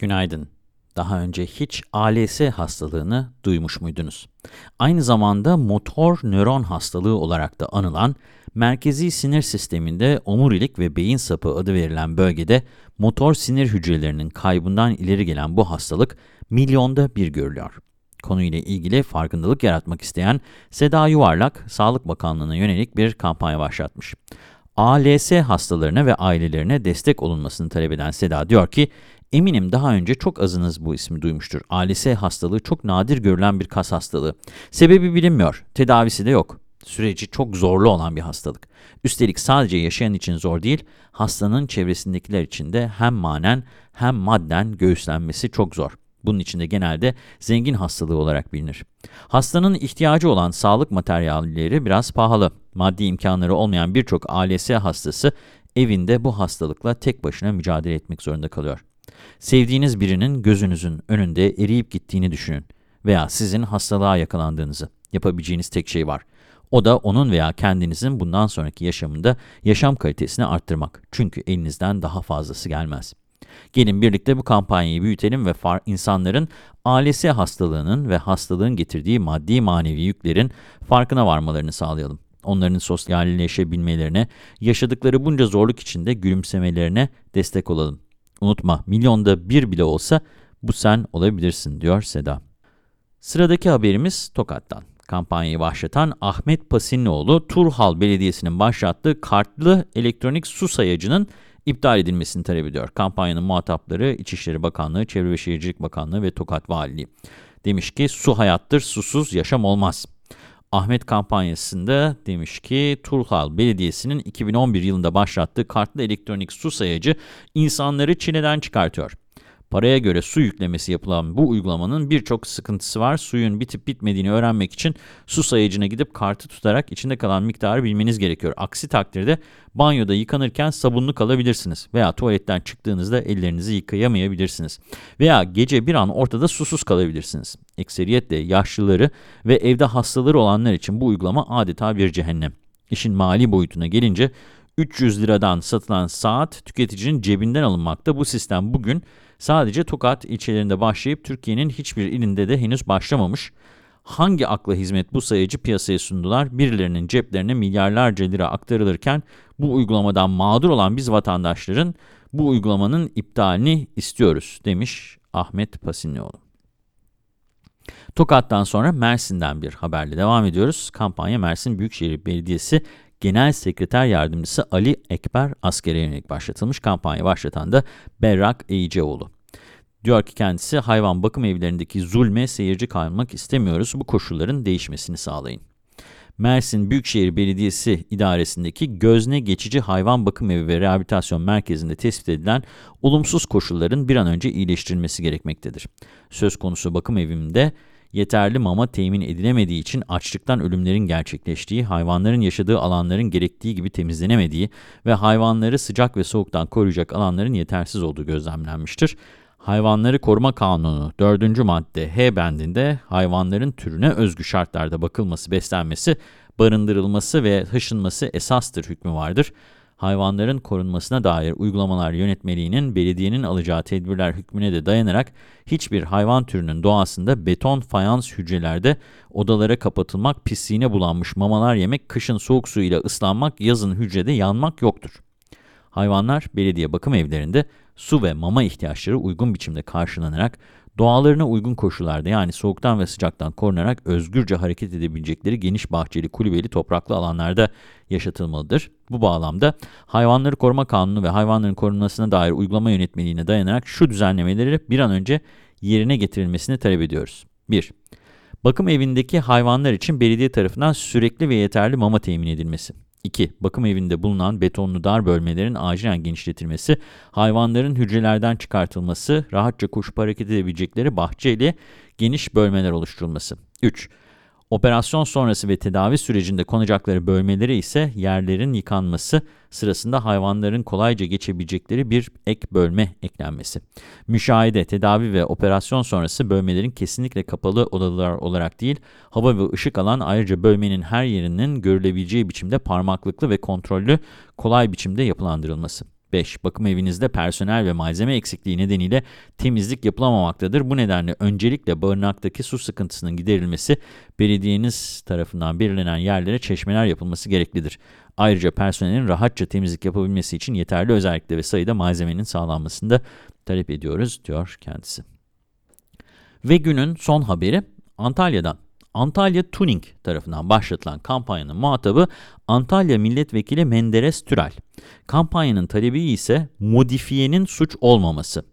Günaydın. Daha önce hiç ALS hastalığını duymuş muydunuz? Aynı zamanda motor nöron hastalığı olarak da anılan, merkezi sinir sisteminde omurilik ve beyin sapı adı verilen bölgede motor sinir hücrelerinin kaybından ileri gelen bu hastalık milyonda bir görülüyor. Konuyla ilgili farkındalık yaratmak isteyen Seda Yuvarlak, Sağlık Bakanlığı'na yönelik bir kampanya başlatmış. ALS hastalarına ve ailelerine destek olunmasını talep eden Seda diyor ki, Eminim daha önce çok azınız bu ismi duymuştur. ALS hastalığı çok nadir görülen bir kas hastalığı. Sebebi bilinmiyor, tedavisi de yok. Süreci çok zorlu olan bir hastalık. Üstelik sadece yaşayan için zor değil, hastanın çevresindekiler için de hem manen hem madden göğüslenmesi çok zor. Bunun için de genelde zengin hastalığı olarak bilinir. Hastanın ihtiyacı olan sağlık materyalleri biraz pahalı. Maddi imkanları olmayan birçok ALS hastası evinde bu hastalıkla tek başına mücadele etmek zorunda kalıyor. Sevdiğiniz birinin gözünüzün önünde eriyip gittiğini düşünün veya sizin hastalığa yakalandığınızı. Yapabileceğiniz tek şey var. O da onun veya kendinizin bundan sonraki yaşamında yaşam kalitesini arttırmak. Çünkü elinizden daha fazlası gelmez. Gelin birlikte bu kampanyayı büyütelim ve insanların ALS hastalığının ve hastalığın getirdiği maddi manevi yüklerin farkına varmalarını sağlayalım. Onların sosyalleşebilmelerine, yaşadıkları bunca zorluk içinde gülümsemelerine destek olalım. Unutma, milyonda bir bile olsa bu sen olabilirsin, diyor Seda. Sıradaki haberimiz Tokat'tan. Kampanyayı başlatan Ahmet Pasinlioğlu, Turhal Belediyesi'nin başlattığı kartlı elektronik su sayacının iptal edilmesini talep ediyor. Kampanyanın muhatapları İçişleri Bakanlığı, Çevre ve Şehircilik Bakanlığı ve Tokat Valiliği. Demiş ki su hayattır, susuz yaşam olmaz. Ahmet kampanyasında demiş ki Turhal Belediyesi'nin 2011 yılında başlattığı kartlı elektronik su sayacı insanları çileden çıkartıyor. Paraya göre su yüklemesi yapılan bu uygulamanın birçok sıkıntısı var. Suyun bitip bitmediğini öğrenmek için su sayacına gidip kartı tutarak içinde kalan miktarı bilmeniz gerekiyor. Aksi takdirde banyoda yıkanırken sabunlu kalabilirsiniz veya tuvaletten çıktığınızda ellerinizi yıkayamayabilirsiniz. Veya gece bir an ortada susuz kalabilirsiniz. Ekseriyetle yaşlıları ve evde hastaları olanlar için bu uygulama adeta bir cehennem. İşin mali boyutuna gelince 300 liradan satılan saat tüketicinin cebinden alınmakta. Bu sistem bugün sadece Tokat ilçelerinde başlayıp Türkiye'nin hiçbir ilinde de henüz başlamamış. Hangi akla hizmet bu sayıcı piyasaya sundular? Birilerinin ceplerine milyarlarca lira aktarılırken bu uygulamadan mağdur olan biz vatandaşların bu uygulamanın iptalini istiyoruz demiş Ahmet Pasinlioğlu. Tokat'tan sonra Mersin'den bir haberle devam ediyoruz. Kampanya Mersin Büyükşehir Belediyesi Genel Sekreter Yardımcısı Ali Ekber Asker'e yönelik başlatılmış kampanya başlatan da Berrak Eyiceoğlu. Diyor ki kendisi hayvan bakım evlerindeki zulme seyirci kalmak istemiyoruz. Bu koşulların değişmesini sağlayın. Mersin Büyükşehir Belediyesi idaresindeki Gözne Geçici Hayvan Bakım Evi ve Rehabilitasyon Merkezi'nde tespit edilen olumsuz koşulların bir an önce iyileştirilmesi gerekmektedir. Söz konusu bakım evimde yeterli mama temin edilemediği için açlıktan ölümlerin gerçekleştiği, hayvanların yaşadığı alanların gerektiği gibi temizlenemediği ve hayvanları sıcak ve soğuktan koruyacak alanların yetersiz olduğu gözlemlenmiştir. Hayvanları Koruma Kanunu 4. madde H bendinde hayvanların türüne özgü şartlarda bakılması, beslenmesi, barındırılması ve taşınması esastır hükmü vardır hayvanların korunmasına dair uygulamalar yönetmeliğinin belediyenin alacağı tedbirler hükmüne de dayanarak hiçbir hayvan türünün doğasında beton fayans hücrelerde odalara kapatılmak, pisliğine bulanmış mamalar yemek, kışın soğuk su ile ıslanmak, yazın hücrede yanmak yoktur. Hayvanlar belediye bakım evlerinde su ve mama ihtiyaçları uygun biçimde karşılanarak Doğalarına uygun koşullarda yani soğuktan ve sıcaktan korunarak özgürce hareket edebilecekleri geniş bahçeli, kulübeli, topraklı alanlarda yaşatılmalıdır. Bu bağlamda Hayvanları Koruma Kanunu ve hayvanların korunmasına dair uygulama yönetmeliğine dayanarak şu düzenlemeleri bir an önce yerine getirilmesini talep ediyoruz. 1. Bakım evindeki hayvanlar için belediye tarafından sürekli ve yeterli mama temin edilmesi. 2. Bakım evinde bulunan betonlu dar bölmelerin acilen genişletilmesi, hayvanların hücrelerden çıkartılması, rahatça koşup hareket edebilecekleri bahçeli geniş bölmeler oluşturulması. 3. Operasyon sonrası ve tedavi sürecinde konacakları bölmeleri ise yerlerin yıkanması sırasında hayvanların kolayca geçebilecekleri bir ek bölme eklenmesi. Müşahede, tedavi ve operasyon sonrası bölmelerin kesinlikle kapalı odalar olarak değil, hava ve ışık alan ayrıca bölmenin her yerinin görülebileceği biçimde parmaklıklı ve kontrollü kolay biçimde yapılandırılması. 5. Bakım evinizde personel ve malzeme eksikliği nedeniyle temizlik yapılamamaktadır. Bu nedenle öncelikle barınaktaki su sıkıntısının giderilmesi, belediyeniz tarafından belirlenen yerlere çeşmeler yapılması gereklidir. Ayrıca personelin rahatça temizlik yapabilmesi için yeterli özellikle ve sayıda malzemenin sağlanmasını da talep ediyoruz, diyor kendisi. Ve günün son haberi Antalya'dan. Antalya Tuning tarafından başlatılan kampanyanın muhatabı Antalya Milletvekili Menderes Türel. Kampanyanın talebi ise modifiyenin suç olmaması.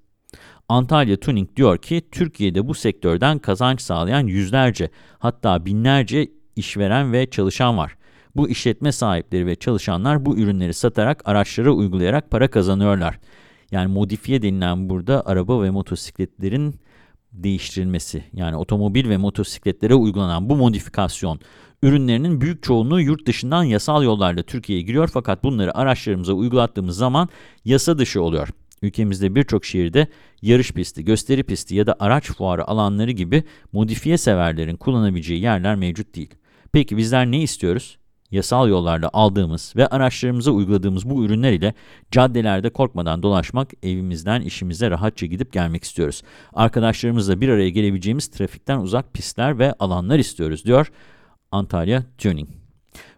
Antalya Tuning diyor ki Türkiye'de bu sektörden kazanç sağlayan yüzlerce hatta binlerce işveren ve çalışan var. Bu işletme sahipleri ve çalışanlar bu ürünleri satarak araçlara uygulayarak para kazanıyorlar. Yani modifiye denilen burada araba ve motosikletlerin değiştirilmesi yani otomobil ve motosikletlere uygulanan bu modifikasyon ürünlerinin büyük çoğunluğu yurt dışından yasal yollarla Türkiye'ye giriyor fakat bunları araçlarımıza uygulattığımız zaman yasa dışı oluyor. Ülkemizde birçok şehirde yarış pisti, gösteri pisti ya da araç fuarı alanları gibi modifiye severlerin kullanabileceği yerler mevcut değil. Peki bizler ne istiyoruz? Yasal yollarla aldığımız ve araçlarımıza uyguladığımız bu ürünler ile caddelerde korkmadan dolaşmak, evimizden işimize rahatça gidip gelmek istiyoruz. Arkadaşlarımızla bir araya gelebileceğimiz trafikten uzak pistler ve alanlar istiyoruz, diyor Antalya Tuning.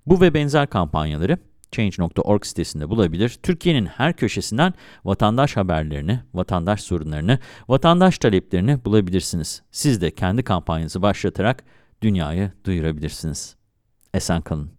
Bu ve benzer kampanyaları Change.org sitesinde bulabilir. Türkiye'nin her köşesinden vatandaş haberlerini, vatandaş sorunlarını, vatandaş taleplerini bulabilirsiniz. Siz de kendi kampanyanızı başlatarak dünyayı duyurabilirsiniz. Esen kalın.